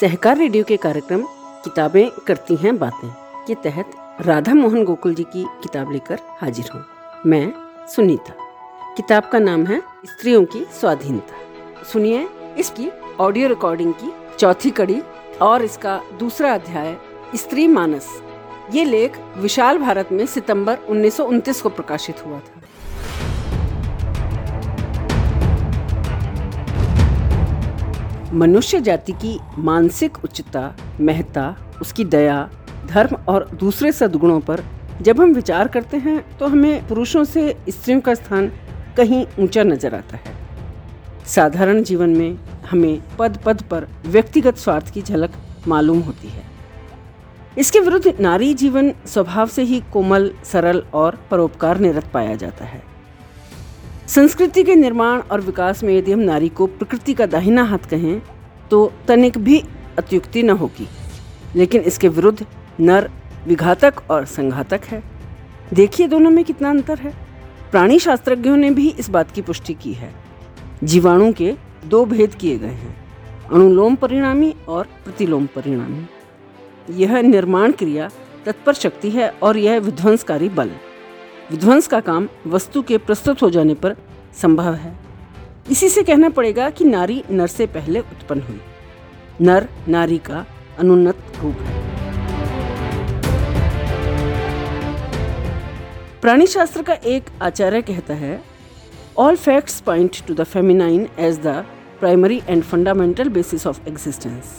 सहकार radio के कार्यक्रम किताबें करती हैं बातें के तहत राधा मोहन गोकुल जी की किताब लेकर हाजिर हूँ। मैं सुनीता। किताब का नाम है स्त्रियों की स्वाधीनता। सुनिए इसकी ऑडियो रिकॉर्डिंग की चौथी कड़ी और इसका दूसरा अध्याय, स्त्री मानस। ये लेख विशाल भारत में सितंबर उन्नीस को प्रकाशित हुआ था। मनुष्य जाति की मानसिक उच्चता, महत्ता, उसकी दया, धर्म और दूसरे सद्गुणों पर जब हम विचार करते हैं तो हमें पुरुषों से स्त्रियों का स्थान कहीं ऊँचा नज़र आता है। साधारण जीवन में हमें पद पद पर व्यक्तिगत स्वार्थ की झलक मालूम होती है। इसके विरुद्ध नारी जीवन स्वभाव से ही कोमल, सरल और परोपकार निरत पाया जाता है। संस्कृति के निर्माण और विकास में यदि हम नारी को प्रकृति का दाहिना हाथ कहें तो तनिक भी अत्युक्ति न होगी। लेकिन इसके विरुद्ध नर, विघातक और संघातक है। देखिए दोनों में कितना अंतर है। प्राणी शास्त्रज्ञों ने भी इस बात की पुष्टि की है। जीवाणु के दो भेद किए गए हैं, अनुलोम परिणामी और प्रतिलोम परिणामी। यह निर्माण क्रिया तत्पर शक्ति है और यह विध्वंसकारी बल विध्वंस का काम वस्तु के प्रस्तुत हो जाने पर संभव है। इसी से कहना पड़ेगा कि नारी नर से पहले उत्पन्न हुई। नर नारी का अनुन्नत रूप है। प्राणी शास्त्र का एक आचार्य कहता है all facts point to the feminine as the primary and fundamental basis of existence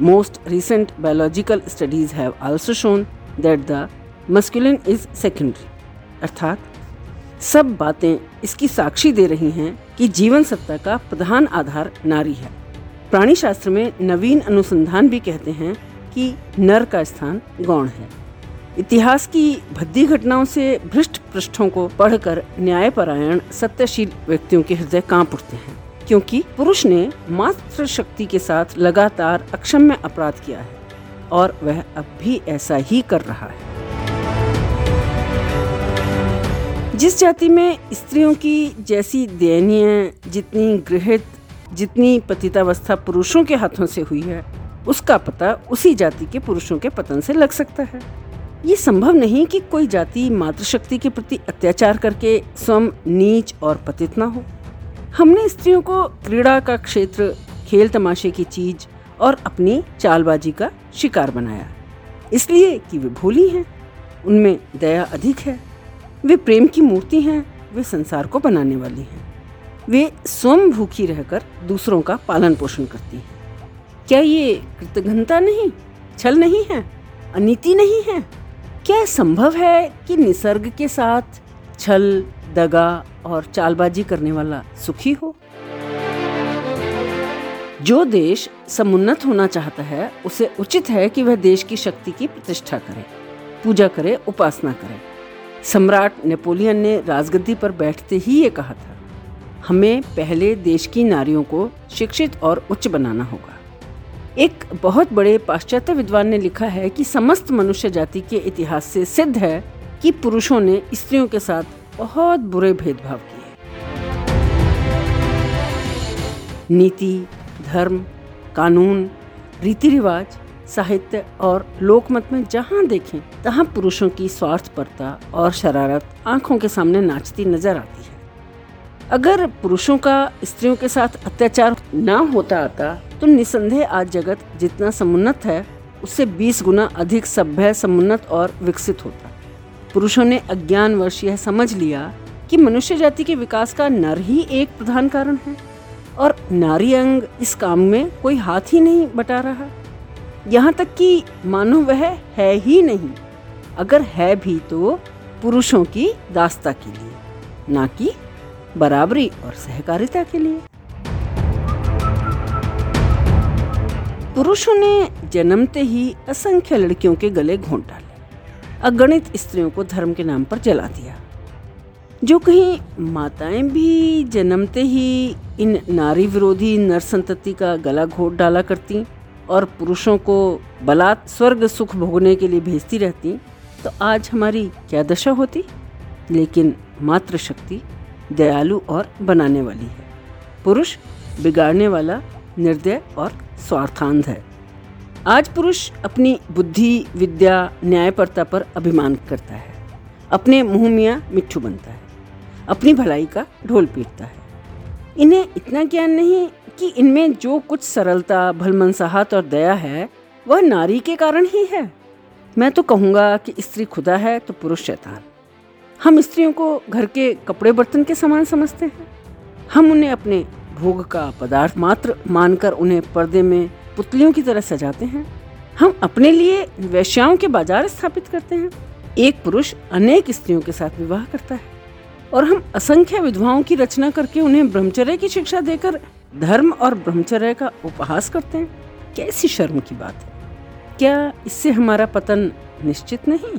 most recent biological studies have also shown that the masculine is secondary. अर्थात, सब बातें इसकी साक्षी दे रही हैं कि जीवन सत्ता का प्रधान आधार नारी है। प्राणी शास्त्र में नवीन अनुसंधान भी कहते हैं कि नर का स्थान गौण है। इतिहास की भद्दी घटनाओं से भ्रष्ट पृष्ठों को पढ़कर न्यायपरायण, सत्यशील व्यक्तियों के हृदय काँप उठते हैं, क्योंकि पुरुष ने मात्र शक्ति के साथ लगातार अक्षम्य अपराध किया है और वह अब भी ऐसा ही कर रहा है। जिस जाति में स्त्रियों की जैसी दयनीय जितनी गृहित, जितनी पतितावस्था पुरुषों के हाथों से हुई है, उसका पता उसी जाति के पुरुषों के पतन से लग सकता है। ये संभव नहीं कि कोई जाति मातृशक्ति के प्रति अत्याचार करके स्वयं नीच और पतित ना हो। हमने स्त्रियों को क्रीड़ा का क्षेत्र, खेल तमाशे की चीज़ और अपनी चालबाजी का शिकार बनाया। इसलिए कि वे भोली हैं, उनमें दया अधिक है। वे प्रेम की मूर्ति हैं, वे संसार को बनाने वाली हैं। वे स्वयं भूखी रहकर दूसरों का पालन पोषण करती हैं। क्या ये कृतघ्नता नहीं? छल नहीं है? अनिति नहीं है? क्या संभव है कि निसर्ग के साथ छल, दगा और चालबाजी करने वाला सुखी हो? जो देश समुन्नत होना चाहता है, उसे उचित है कि वह देश की शक्ति की प्रतिष्ठा करे। पूजा करे, उपासना करे। सम्राट नेपोलियन ने राजगद्दी पर बैठते ही ये कहा था, हमें पहले देश की नारियों को शिक्षित और उच्च बनाना होगा। एक बहुत बड़े पाश्चात्य विद्वान ने लिखा है कि समस्त मनुष्य जाति के इतिहास से सिद्ध है कि पुरुषों ने स्त्रियों के साथ बहुत बुरे भेदभाव किए। नीति, धर्म, कानून रीति रिवाज साहित्य और लोकमत में जहाँ देखें, तहाँ पुरुषों की स्वार्थपरता और शरारत आँखों के सामने नाचती नज़र आती है। अगर पुरुषों का स्त्रियों के साथ अत्याचार न होता आता तो निसंदेह आज जगत जितना समुन्नत है, उससे 20 गुना अधिक सभ्य, समुन्नत और विकसित होता। पुरुषों ने अज्ञान वर्ष यह समझ लिया कि मनुष्य जाति के विकास का नर ही एक प्रधान कारण है, और नारी अंग इस काम में कोई हाथ ही नहीं बटा रहा। यहाँ तक कि मानो वह है ही नहीं, अगर है भी तो पुरुषों की दास्ता के लिए, ना कि बराबरी और सहकारिता के लिए। पुरुषों ने जन्मते ही असंख्य लड़कियों के गले घोंट डाले, अगणित स्त्रियों को धर्म के नाम पर जला दिया। जो कहीं माताएँ भी जन्मते ही इन नारी विरोधी नरसंतति का गला घोट डाला करती और पुरुषों को बलात् स्वर्ग सुख भोगने के लिए भेजती रहती तो आज हमारी क्या दशा होती? लेकिन मातृशक्ति दयालु और बनाने वाली है। पुरुष बिगाड़ने वाला निर्दय और स्वार्थांध है। आज पुरुष अपनी बुद्धि, विद्या, न्यायपरता पर अभिमान करता है। अपने मुँह मियाँ मिट्ठू बनता है। अपनी भलाई का ढोल पीटता है। इन्हें इतना ज्ञान नहीं कि इनमें जो कुछ सरलता, भलमनसाहत और दया है, वह नारी के कारण ही है। मैं तो कहूँगा कि स्त्री खुदा है तो पुरुष शैतान। हम स्त्रियों को घर के कपड़े बर्तन के समान समझते हैं। हम उन्हें अपने भोग का पदार्थ मात्र मानकर उन्हें पर्दे में पुतलियों की तरह सजाते हैं। हम अपने लिए वैश्याओं के बाज़ार स्थापित करते हैं। एक पुरुष अनेक स्त्रियों के साथ विवाह करता है। और हम असंख्य विधवाओं की रचना करके उन्हें ब्रह्मचर्य की शिक्षा देकर धर्म और ब्रह्मचर्य का उपहास करते हैं? कैसी शर्म की बात है? क्या इससे हमारा पतन निश्चित नहीं?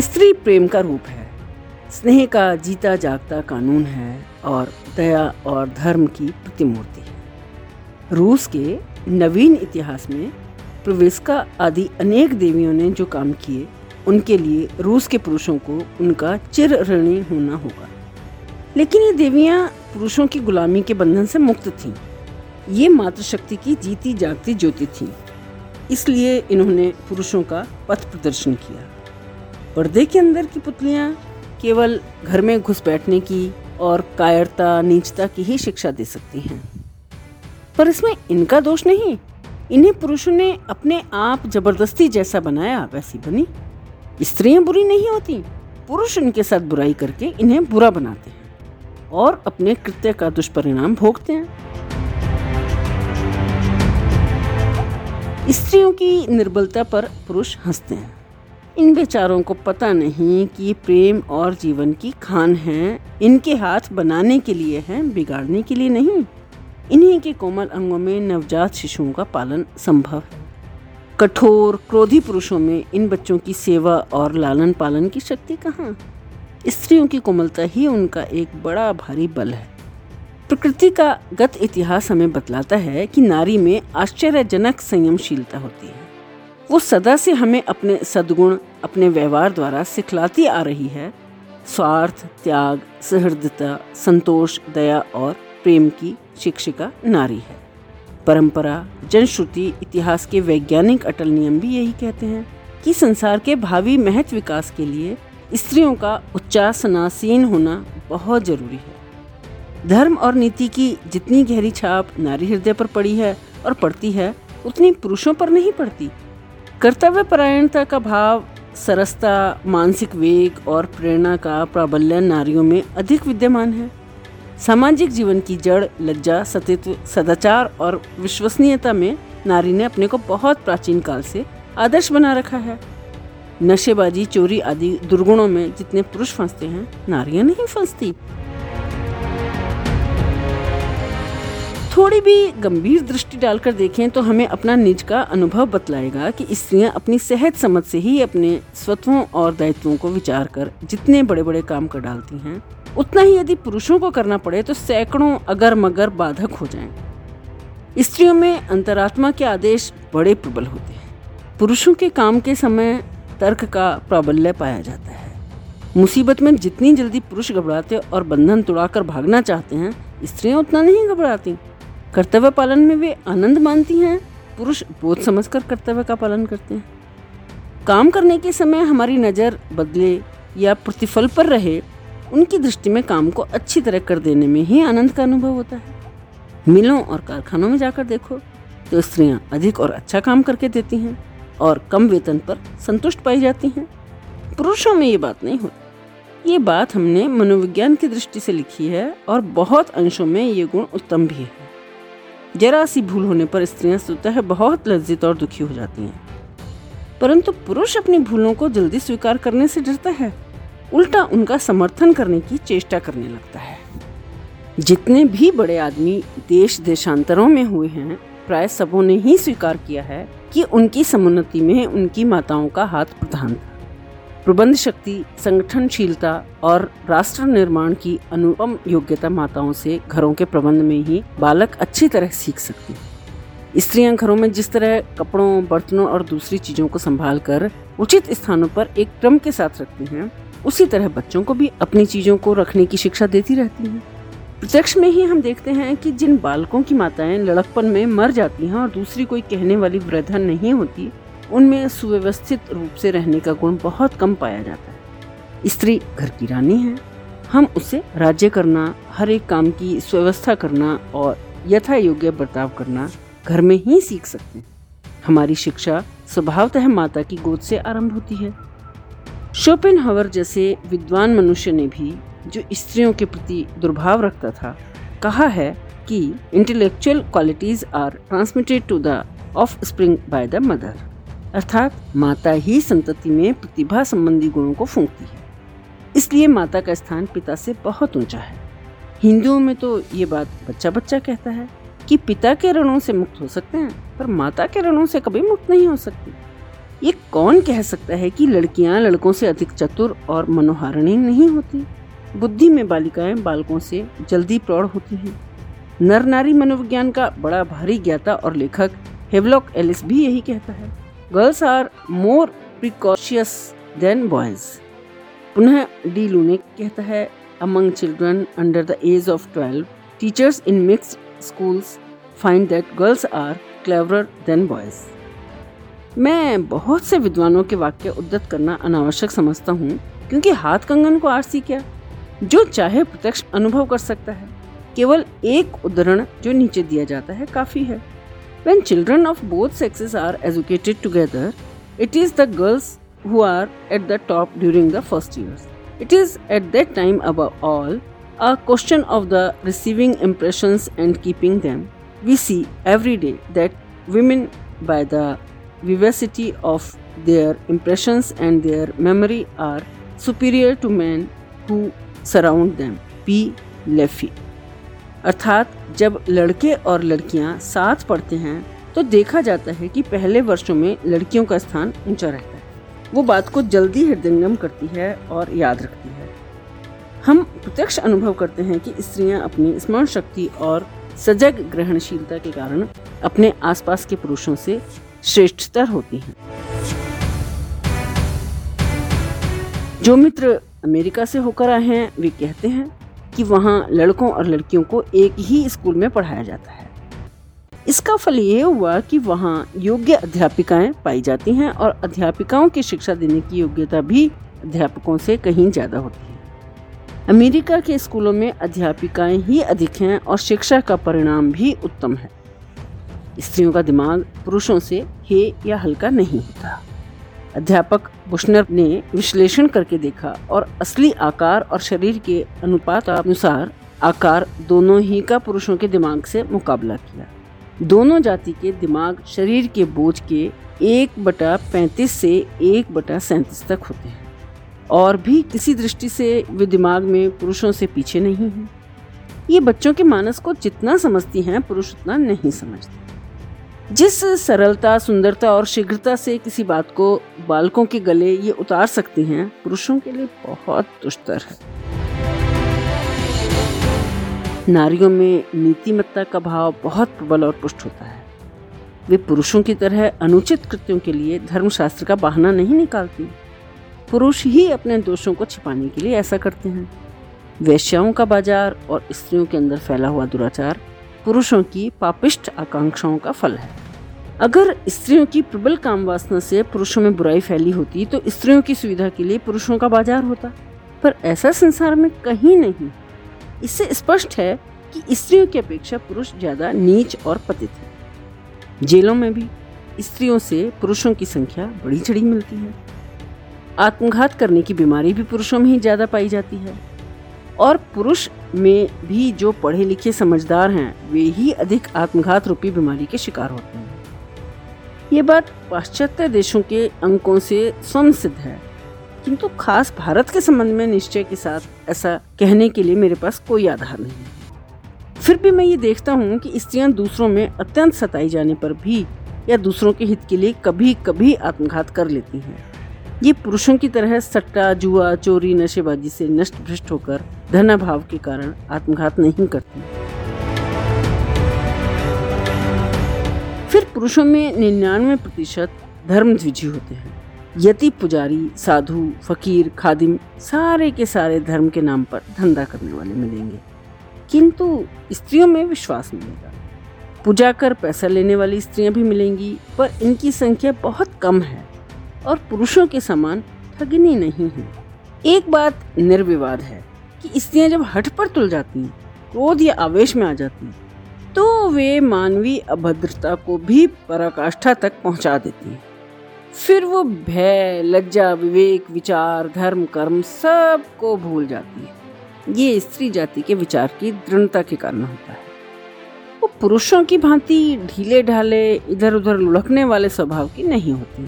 स्त्री प्रेम का रूप है। स्नेह का जीता जागता कानून है और दया और धर्म की प्रतिमूर्ति है। रूस के नवीन इतिहास में प्रवेशका आदि अनेक देवियों ने जो काम किए, उनके लिए रूस के पुरुषों को उनका चिर ऋणी होना होगा। लेकिन ये देवियाँ पुरुषों की गुलामी के बंधन से मुक्त थीं। ये मातृशक्ति की जीती जागती ज्योति थी। इसलिए इन्होंने पुरुषों का पथ प्रदर्शन किया। पर्दे के अंदर की पुतलियाँ केवल घर में घुस बैठने की और कायरता, नीचता की ही शिक्षा दे सकती हैं। पर इसमें इनका दोष नहीं। इन्हें पुरुषों ने अपने आप ज़बरदस्ती जैसा बनाया, वैसी बनी। स्त्रियाँ बुरी नहीं होती। पुरुष इनके साथ बुराई करके इन्हें बुरा बनाते हैं। और अपने कृत्य का दुष्परिणाम भोगते हैं। स्त्रियों की निर्बलता पर पुरुष हँसते हैं। इन बेचारों को पता नहीं कि प्रेम और जीवन की खान है। इनके हाथ बनाने के लिए है, बिगाड़ने के लिए नहीं। इन्हीं के कोमल अंगों में नवजात शिशुओं का पालन संभव है। कठोर, क्रोधी पुरुषों में इन बच्चों की सेवा और लालन पालन की शक्ति कहाँ? स्त्रियों की कोमलता ही उनका एक बड़ा भारी बल है। प्रकृति का गत इतिहास हमें बतलाता है कि नारी में आश्चर्यजनक संयमशीलता होती है। वो सदा से हमें अपने सद्गुण, अपने व्यवहार द्वारा सिखलाती आ रही है। स्वार्थ, त्याग सहृदता संतोष, दया और प्रेम की शिक्षिका नारी है। परंपरा, जनश्रुति, इतिहास के वैज्ञानिक अटल नियम भी यही कहते हैं कि संसार के भावी महत्व विकास के लिए स्त्रियों का उच्चासनासीन होना बहुत ज़रूरी है। धर्म और नीति की जितनी गहरी छाप नारी हृदय पर पड़ी है और पड़ती है, उतनी पुरुषों पर नहीं पड़ती। कर्तव्य परायणता का भाव, सरसता, मानसिक वेग और प्रेरणा का प्राबल्य नारियों में अधिक विद्यमान है। सामाजिक जीवन की जड़, लज्जा, सतित्व, सदाचार और विश्वसनीयता में नारी ने अपने को बहुत प्राचीन काल से आदर्श बना रखा है। नशेबाजी, चोरी आदि दुर्गुणों में जितने पुरुष फंसते हैं, नारियाँ नहीं फंसती थोड़ी भी गंभीर दृष्टि डालकर देखें तो हमें अपना निज का अनुभव बतलाएगा कि स्त्रियाँ अपनी सहज समझ से ही अपने स्वत्वों और दायित्वों को विचार कर जितने बड़े बड़े काम कर डालती हैं, उतना ही यदि पुरुषों को करना पड़े तो सैकड़ों अगर मगर बाधक हो जाएँ। स्त्रियों में अंतरात्मा के आदेश बड़े प्रबल होते हैं पुरुषों के काम के समय तर्क का प्राबल्य पाया जाता है। मुसीबत में जितनी जल्दी पुरुष घबराते और बंधन तोड़ाकर भागना चाहते हैं, स्त्रियाँ उतना नहीं घबराती। कर्तव्य पालन में वे आनंद मानती हैं, पुरुष बोध समझकर कर्तव्य का पालन करते हैं। काम करने के समय हमारी नज़र बदले या प्रतिफल पर रहे, उनकी दृष्टि में काम को अच्छी तरह कर देने में ही आनंद का अनुभव होता है। मिलों और कारखानों में जाकर देखो तो स्त्रियाँ अधिक और अच्छा काम करके देती हैं। और कम वेतन पर संतुष्ट पाई जाती हैं। पुरुषों में ये बात नहीं होती। ये बात हमने मनोविज्ञान की दृष्टि से लिखी है और बहुत अंशों में ये गुण उत्तम भी है। जरा सी भूल होने पर स्त्रियाँ स्वतः बहुत लज्जित और दुखी हो जाती हैं। परंतु पुरुष अपनी भूलों को जल्दी स्वीकार करने से डरता है। उल्टा उनका समर्थन करने की चेष्टा करने लगता है। जितने भी बड़े आदमी देश देशांतरों में हुए हैं प्राय सबों ने ही स्वीकार किया है कि उनकी समुन्नति में उनकी माताओं का हाथ प्रधान था। प्रबंध शक्ति, संगठनशीलता और राष्ट्र निर्माण की अनुपम योग्यता माताओं से घरों के प्रबंध में ही बालक अच्छी तरह सीख सकते हैं। स्त्रियाँ घरों में जिस तरह कपड़ों, बर्तनों और दूसरी चीज़ों को संभाल कर उचित स्थानों पर एक क्रम के साथ रखती हैं, उसी तरह बच्चों को भी अपनी चीज़ों को रखने की शिक्षा देती रहती हैं। प्रत्यक्ष में ही हम देखते हैं कि जिन बालकों की माताएँ लड़कपन में मर जाती हैं और दूसरी कोई कहने वाली वृद्धा नहीं होती, उनमें सुव्यवस्थित रूप से रहने का गुण बहुत कम पाया जाता है। स्त्री घर की रानी है। हम उसे राज्य करना, हर एक काम की सुव्यवस्था करना और यथा योग्य बर्ताव करना घर में ही सीख सकते हैं। हमारी शिक्षा स्वभावतः माता की गोद से आरंभ होती है। शोपिन हवर जैसे विद्वान मनुष्य ने भी जो स्त्रियों के प्रति दुर्भाव रखता था, कहा है कि intellectual qualities are transmitted to the offspring by the mother अर्थात माता ही संतति में प्रतिभा संबंधी गुणों को फूंकती है। इसलिए माता का स्थान पिता से बहुत ऊँचा है। हिंदुओं में तो ये बात बच्चा बच्चा कहता है कि पिता के ऋणों से मुक्त हो सकते हैं, पर माता के ऋणों से कभी मुक्त नहीं हो सकती। ये कौन कह सकता है कि लड़कियाँ लड़कों से अधिक चतुर और मनोहारिणी नहीं होती? बुद्धि में बालिकाएँ बालकों से जल्दी प्रौढ़ होती हैं। नर नारी मनोविज्ञान का बड़ा भारी ज्ञाता और लेखक हेवलॉक एलिस भी यही कहता है। Girls are more precocious than boys. पुनः डी लूने कहता है, among children under the age of twelve, teachers in mixed schools find that girls are cleverer than boys. मैं बहुत से विद्वानों के वाक्य उद्धत करना अनावश्यक समझता हूँ, क्योंकि हाथ कंगन को आरसी क्या? जो चाहे प्रत्यक्ष अनुभव कर सकता है। केवल एक उदाहरण जो नीचे दिया जाता है काफ़ी है। When children of both sexes are educated together it is the girls who are at the top during the first years it is at that time above all a question of the receiving impression and keeping them we see every day that women by the vivacity of their impression and their memory are superior to man who surround them, P, लेफी। अर्थात, जब लड़के और लड़कियाँ साथ पढ़ते हैं तो देखा जाता है कि पहले वर्षों में लड़कियों का स्थान ऊँचा रहता है। वो बात को जल्दी हृदयंगम करती है और याद रखती है। हम प्रत्यक्ष अनुभव करते हैं कि स्त्रियाँ अपनी स्मरण शक्ति और सजग ग्रहणशीलता के कारण अपने आसपास के पुरुषों से श्रेष्ठतर होती हैं। जो मित्र अमेरिका से होकर आए हैं, वे कहते हैं कि वहाँ लड़कों और लड़कियों को एक ही स्कूल में पढ़ाया जाता है। इसका फल ये हुआ कि वहाँ योग्य अध्यापिकाएँ पाई जाती हैं और अध्यापिकाओं की शिक्षा देने की योग्यता भी अध्यापकों से कहीं ज़्यादा होती है। अमेरिका के स्कूलों में अध्यापिकाएँ ही अधिक हैं और शिक्षा का परिणाम भी उत्तम है। स्त्रियों का दिमाग पुरुषों से हे या हल्का नहीं होता। अध्यापक बुशनर ने विश्लेषण करके देखा और असली आकार और शरीर के अनुपात अनुसार आकार दोनों ही का पुरुषों के दिमाग से मुकाबला किया। दोनों जाति के दिमाग शरीर के बोझ के एक बटा पैंतीस से एक बटा सैंतीस तक होते हैं और भी किसी दृष्टि से वे दिमाग में पुरुषों से पीछे नहीं हैं। ये बच्चों के मानस को जितना समझती हैं, पुरुष उतना नहीं समझते। जिस सरलता, सुंदरता और शीघ्रता से किसी बात को बालकों के गले ये उतार सकते हैं, पुरुषों के लिए बहुत दुष्तर है। नारियों में नीतिमत्ता का भाव बहुत प्रबल और पुष्ट होता है। वे पुरुषों की तरह अनुचित कृत्यों के लिए धर्मशास्त्र का बहाना नहीं निकालती। पुरुष ही अपने दोषों को छिपाने के लिए ऐसा करते हैं। वैश्याओं का बाज़ार और स्त्रियों के अंदर फैला हुआ दुराचार पुरुषों की पापिष्ट आकांक्षाओं का फल है। अगर स्त्रियों की प्रबल काम वासना से पुरुषों में बुराई फैली होती तो स्त्रियों की सुविधा के लिए पुरुषों का बाज़ार होता। पर ऐसा संसार में कहीं नहीं। इससे स्पष्ट है कि स्त्रियों की अपेक्षा पुरुष ज़्यादा नीच और पतित है। जेलों में भी स्त्रियों से पुरुषों की संख्या बड़ी चढ़ी मिलती है। आत्मघात करने की बीमारी भी पुरुषों में ही ज़्यादा पाई जाती है। और पुरुष में भी जो पढ़े लिखे समझदार हैं, वे ही अधिक आत्मघात रूपी बीमारी के शिकार होते हैं। ये बात पाश्चात्य देशों के अंकों से स्वयं सिद्ध है। किंतु खास भारत के संबंध में निश्चय के साथ ऐसा कहने के लिए मेरे पास कोई आधार नहीं फिर भी मैं ये देखता हूँ कि स्त्रियाँ दूसरों में अत्यंत सताई जाने पर भी या दूसरों के हित के लिए कभी कभी आत्मघात कर लेती हैं। ये पुरुषों की तरह सट्टा, जुआ, चोरी, नशेबाजी से नष्ट भ्रष्ट होकर धनाभाव के कारण आत्मघात नहीं करती। फिर पुरुषों में निन्यानवे प्रतिशत धर्म द्विजी होते हैं। यति, पुजारी, साधु, फकीर, खादिम सारे के सारे धर्म के नाम पर धंधा करने वाले मिलेंगे। किंतु स्त्रियों में विश्वास मिलेगा। पूजा कर पैसा लेने वाली स्त्रियाँ भी मिलेंगी, पर इनकी संख्या बहुत कम है और पुरुषों के समान ठगनी नहीं है। एक बात निर्विवाद है कि स्त्रियाँ जब हट पर तुल जाती हैं क्रोध या आवेश में आ जाती हैं तो वे मानवीय अभद्रता को भी पराकाष्ठा तक पहुँचा देती हैं। फिर वो भय, लज्जा, विवेक, विचार, धर्म, कर्म सबको भूल जाती है। ये स्त्री जाति के विचार की दृढ़ता के कारण होता है। वो पुरुषों की भांति ढीले ढाले इधर उधर लुढ़कने वाले स्वभाव की नहीं होती।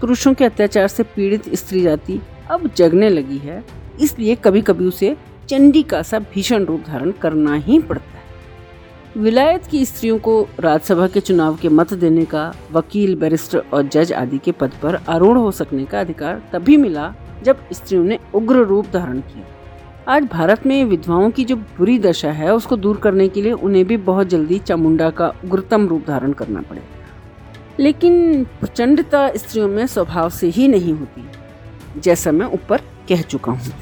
पुरुषों के अत्याचार से पीड़ित स्त्री जाति अब जगने लगी है, इसलिए कभी कभी उसे चंडी का सा भीषण रूप धारण करना ही पड़ता विलायत की स्त्रियों को राज्यसभा के चुनाव के मत देने का, वकील, बैरिस्टर और जज आदि के पद पर आरूढ़ हो सकने का अधिकार तभी मिला जब स्त्रियों ने उग्र रूप धारण किया। आज भारत में विधवाओं की जो बुरी दशा है, उसको दूर करने के लिए उन्हें भी बहुत जल्दी चामुंडा का उग्रतम रूप धारण करना पड़े। लेकिन प्रचंडता स्त्रियों में स्वभाव से ही नहीं होती, जैसा मैं ऊपर कह चुका हूँ।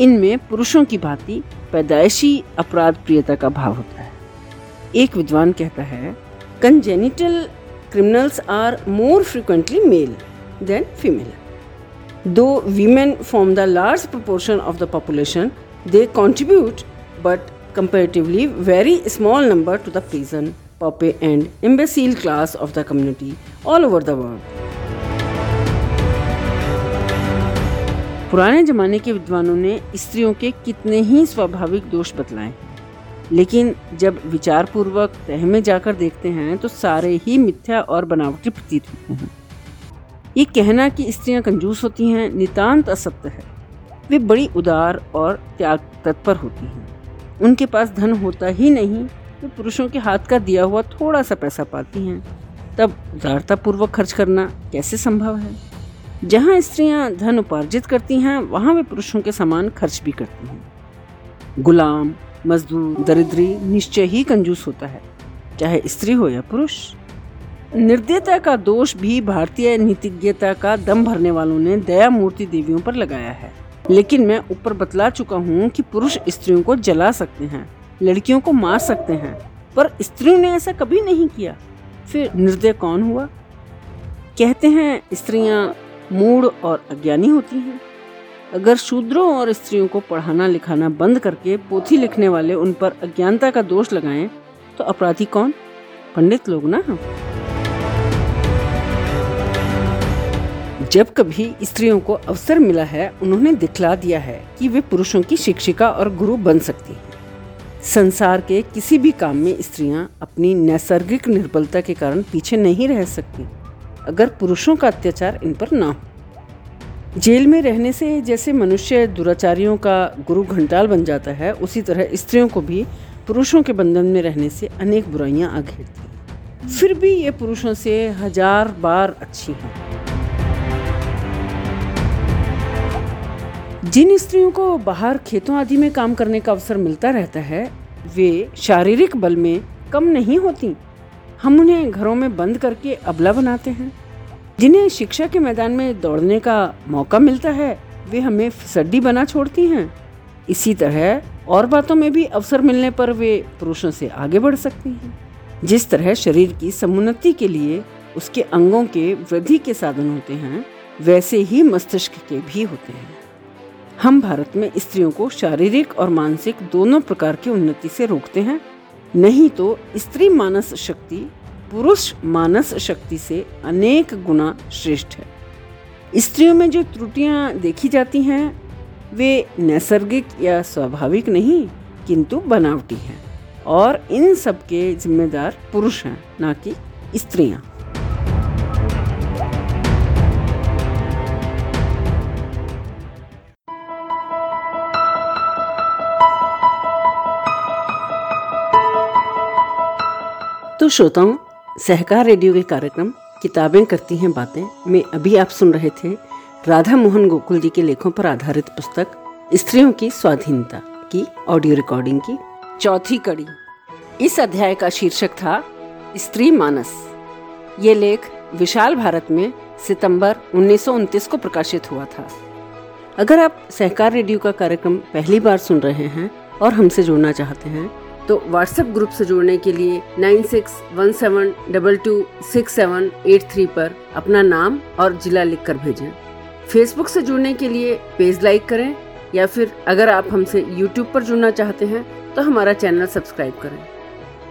इनमें पुरुषों की भांति पैदाइशी अपराध प्रियता का भाव होता है। एक विद्वान कहता है congenital criminals are more frequently male than female though women form the large proportion of the population they contribute but comparatively very small number to the prison pauper and imbecile class of the community all over the world पुराने जमाने के विद्वानों ने स्त्रियों के कितने ही स्वाभाविक दोष बतलाए। हैं लेकिन जब विचार पूर्वक तह में जाकर देखते हैं तो सारे ही मिथ्या और बनावटी प्रतीत होते हैं। ये कहना कि स्त्रियाँ कंजूस होती हैं, नितांत असत्य है। वे बड़ी उदार और त्याग तत्पर होती हैं। उनके पास धन होता ही नहीं वे पुरुषों के हाथ का दिया हुआ थोड़ा सा पैसा पाती हैं। तब उदारतापूर्वक खर्च करना कैसे संभव है? जहाँ स्त्रियाँ धन उपार्जित करती हैं, वहाँ वे पुरुषों के समान खर्च भी करती हैं। गुलाम मजदूर, दरिद्री निश्चय ही कंजूस होता है, चाहे स्त्री हो या पुरुष। निर्दयता का दोष भी भारतीय नीतिज्ञता का दम भरने वालों ने दया मूर्ति देवियों पर लगाया है। लेकिन मैं ऊपर बतला चुका हूँ कि पुरुष स्त्रियों को जला सकते हैं, लड़कियों को मार सकते हैं, पर स्त्रियों ने ऐसा कभी नहीं किया। फिर निर्दय कौन हुआ? कहते हैं, स्त्रियाँ मूड और अज्ञानी होती हैं। अगर शूद्रों और स्त्रियों को पढ़ाना लिखाना बंद करके पोथी लिखने वाले उन पर अज्ञानता का दोष लगाएँ तो अपराधी कौन? पंडित लोग ना? जब कभी स्त्रियों को अवसर मिला है, उन्होंने दिखला दिया है कि वे पुरुषों की शिक्षिका और गुरु बन सकती हैं। संसार के किसी भी काम में स्त्रियाँ अपनी नैसर्गिक निर्बलता के कारण पीछे नहीं रह सकती। अगर पुरुषों का अत्याचार इन पर ना हो। जेल में रहने से जैसे मनुष्य दुराचारियों का गुरु घंटाल बन जाता है, उसी तरह स्त्रियों को भी पुरुषों के बंधन में रहने से अनेक बुराइयाँ आ घेरती हैं। फिर भी ये पुरुषों से हज़ार बार अच्छी हैं। जिन स्त्रियों को बाहर खेतों आदि में काम करने का अवसर मिलता रहता है, वे शारीरिक बल में कम नहीं होती। हम उन्हें घरों में बंद करके अबला बनाते हैं। जिन्हें शिक्षा के मैदान में दौड़ने का मौका मिलता है, वे हमें फिसड्डी बना छोड़ती हैं। इसी तरह और बातों में भी अवसर मिलने पर वे पुरुषों से आगे बढ़ सकती हैं। जिस तरह शरीर की समुन्नति के लिए उसके अंगों के वृद्धि के साधन होते हैं, वैसे ही मस्तिष्क के भी होते हैं। हम भारत में स्त्रियों को शारीरिक और मानसिक दोनों प्रकार की उन्नति से रोकते हैं। नहीं तो स्त्री मानस शक्ति पुरुष मानस शक्ति से अनेक गुना श्रेष्ठ है। स्त्रियों में जो त्रुटियाँ देखी जाती हैं, वे नैसर्गिक या स्वाभाविक नहीं, किंतु बनावटी हैं और इन सब के जिम्मेदार पुरुष हैं, ना कि स्त्रियाँ। तो श्रोताओं सहकार रेडियो के कार्यक्रम, किताबें करती हैं बातें, में अभी आप सुन रहे थे राधा मोहन गोकुल जी के लेखों पर आधारित पुस्तक, स्त्रियों की स्वाधीनता की ऑडियो रिकॉर्डिंग की चौथी कड़ी। इस अध्याय का शीर्षक था, स्त्री मानस। ये लेख विशाल भारत में सितंबर उन्नीस को प्रकाशित हुआ था। अगर आप सहकार रेडियो का कार्यक्रम पहली बार सुन रहे हैं और हमसे जुड़ना चाहते हैं तो व्हाट्सएप ग्रुप से जुड़ने के लिए nine six one seven double two six seven eight three पर अपना नाम और जिला लिख कर भेजें। फेसबुक से जुड़ने के लिए पेज लाइक करें या फिर अगर आप हमसे यूट्यूब पर जुड़ना चाहते हैं तो हमारा चैनल सब्सक्राइब करें।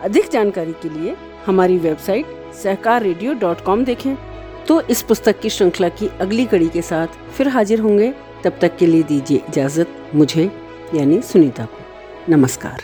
अधिक जानकारी के लिए हमारी website Sahakar radio dot com देखें। तो इस पुस्तक की श्रृंखला की अगली कड़ी के साथ फिर हाजिर होंगे। तब तक के लिए दीजिए इजाज़त मुझे, यानी सुनीता को। नमस्कार।